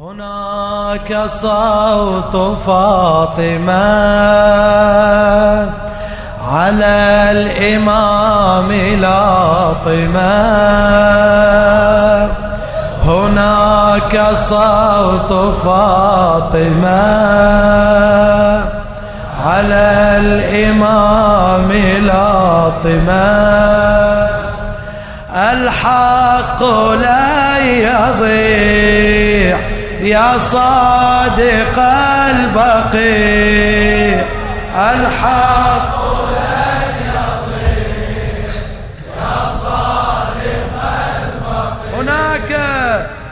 هناك صوت فاطمة على الإمام لاطمة. هناك صوت فاطمة على الإمام لاطمة. الحق لا يضيع. يا صادق البقيع الحق لن يضيع يا صادق البقيع هناك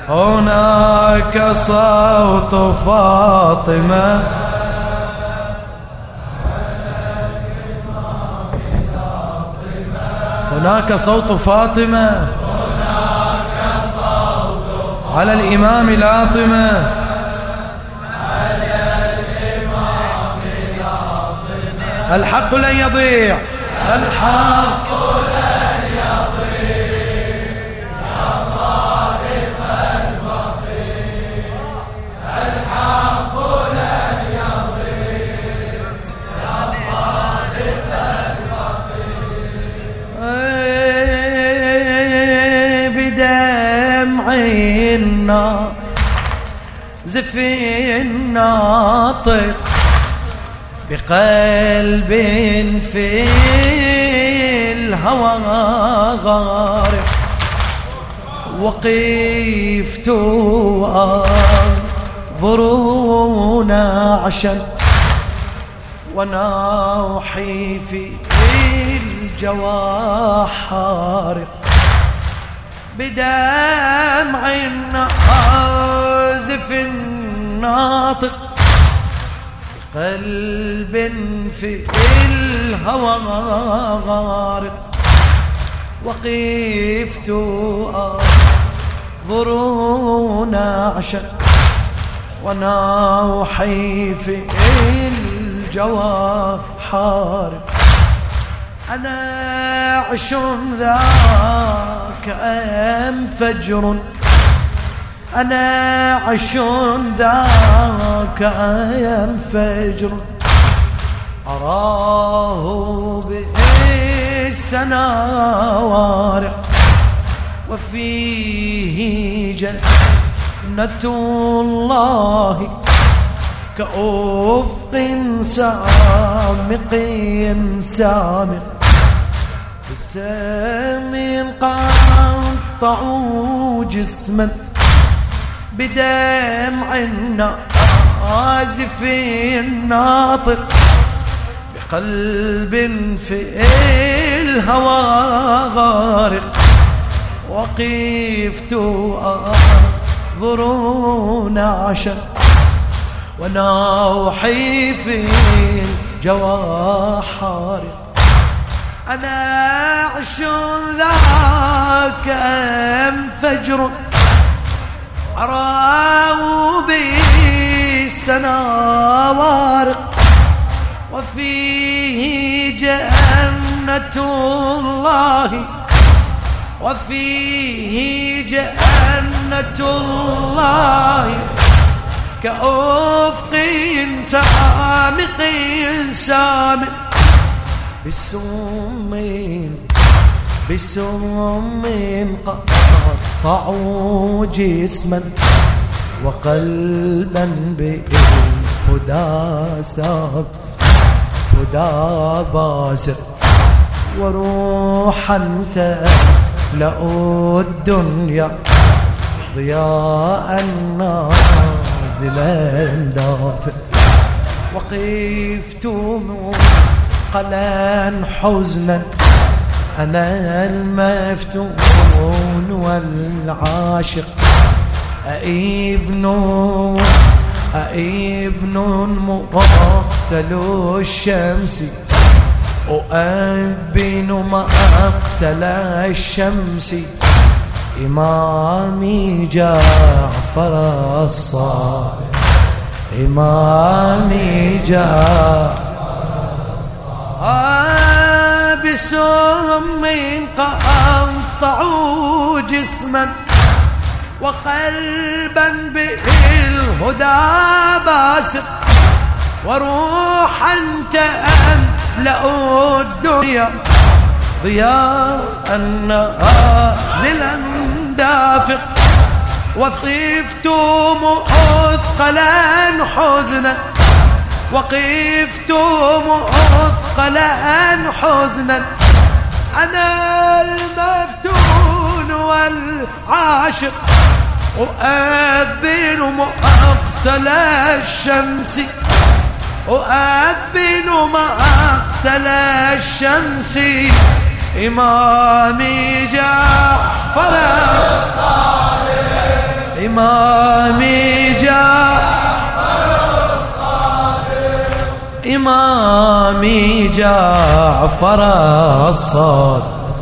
هناك صوت فاطمة. هناك صوت فاطمة. على الإمام لاطمة الحق لن يضيع. الحق لن بدمع النار زف الناطق بقلب في الهوى غارق. وقفت أنظر نعشا وناوحي في الجوا حارق. بدمع نازف الناطق قلب في الهوى غارق. وقفت أنظر نعشا وناوحي في الجوا حارق أنا عش ذاك أم فجر. أنا عش ذاك أم فجر. أراه بالسنوارق وفيه جنة الله كأفق سامق سامق. بسام قطعوا جسما بدمع نازف ناطق بقلب في الهوى غارق. وقفت أنظر نعشا وناوحي في الجوا حارق. أنا عش ذاك أم فجر أراه بي السنوارق وفيه جنة الله وفيه جنة الله كأفق سامق سامق بالسم بسم قطعوا جسما وقلبا بالهدى ساب هدى باسر وروحا تملأ الدنيا ضياء نازلا دافئ. وقفت قلا حزنا. أنا المفتون والعاشق. أئبن أئبن مقتل الشمس. أؤبن مقتل الشمس. إمامي جعفر الصادق إمامي جعفر بسم قطعوا جسما وقلبا به وأروح انت املا الدنيا ضياء نازلا دافق وطفت مثقلا حزنا وقفت مثقلا حزنا. أنا المفتون والعاشق أؤذن مقتل الشمس. أؤذن مقتل الشمس. إمامي جعفر الصادق إمامي إمامي جعفر الصادق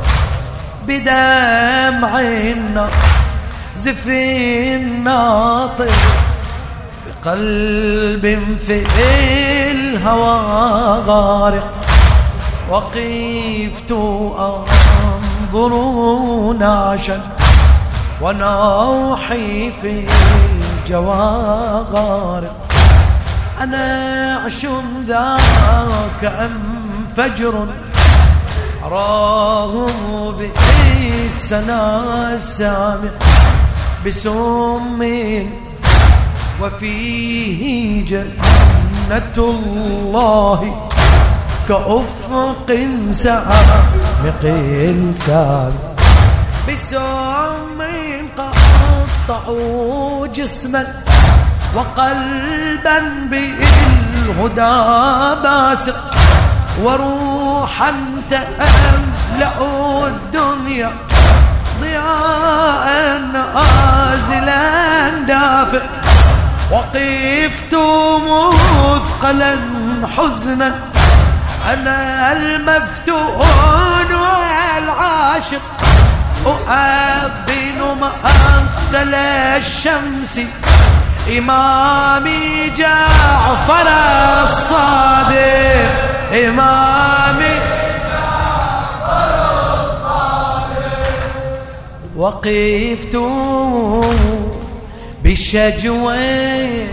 بدمع زف الناطر بقلب في الهوى غارق. وقفت أنظر نعشا ونوحي في الجوى غارق. أنا عش ذاك أم فجر أراه بالسنا السامق بسم وفيه جنة الله كأفق سامق سامق بسم قطعوا جسما وقلبا بالهدى باسق وروحا تأملأ الدنيا ضياء نازلا دافئ وقفت مثقلا حزنا أنا المفتون والعاشق أؤبن مأقتل الشمس إمامي جعفر الصادق إمامي جعفر الصادق وقفت بالشجوين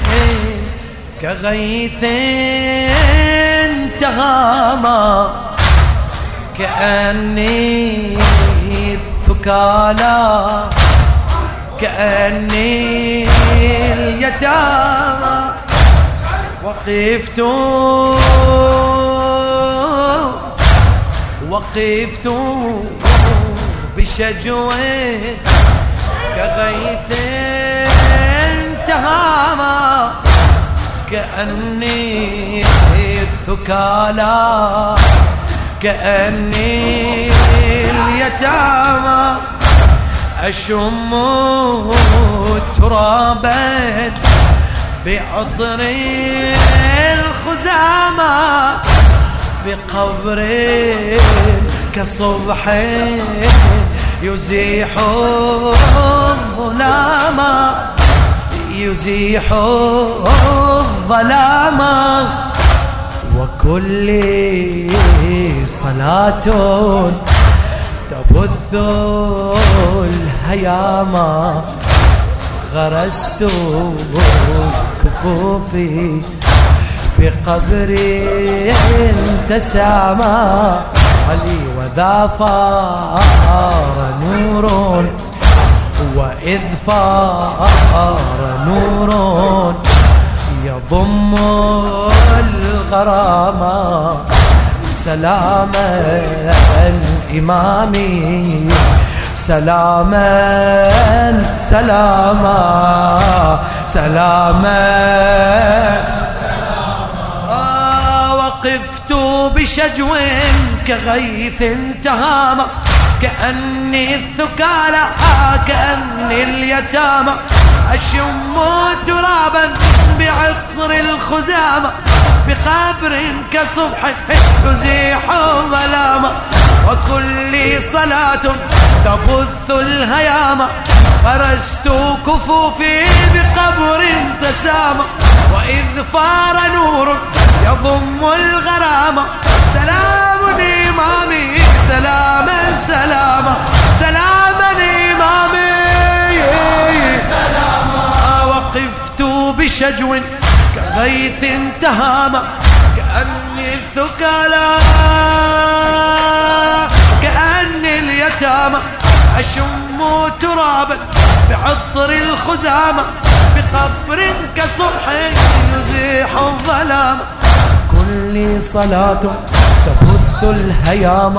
كغيث تهاما كأني الثكالى كأني اليتامى وقفت وقفت بشجوة كغيث تهاما كأني الثكالى كأني اليتامى أشم ترابا بعطر الخزامة بقبر كصبح يزيح الظلام يزيح الظلام وكل صلاة تبث الهيام غرست كفوفي بقبر تسامى علي وذا فار نور وإذ فار نور يضم الغرامة سلاما إمامي سلاما سلاما سلاما. آه وقفت بشجو كغيث تهامى كأني الثكالى آه كأني اليتامى. أشم ترابا بعطر الخزامة بقبر كصبح يزيح الظلام وكل صلاة تبث الهيام. فرست كفوفي بقبر تسامى. وإذ فار نور يضم الغرام. سلام إمامي سلاما سلاما سلاما إمامي. سلاما وقفت بشجو كغيث تهامى كأني الثكالى اليتامى أشم ترابا بعطر الخزامة بقبر كصبح يزيح الظلام كل صلاة تبث الهيام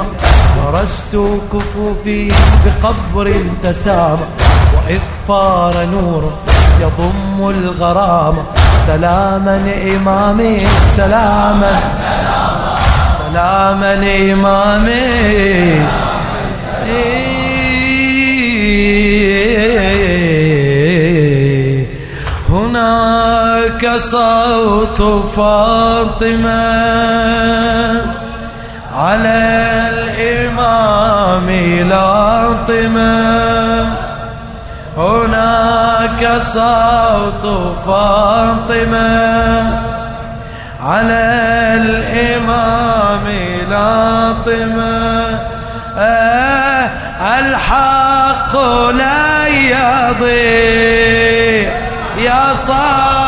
ورست كفوفي بقبر تسامى وإذ فار نور يضم الغرام سلاما إمامي سلاما سلاما إمامي. هناك صوت فاطمة على الإمام لاطمة هناك صوت فاطمة على الحق لا يضيع يا صاحب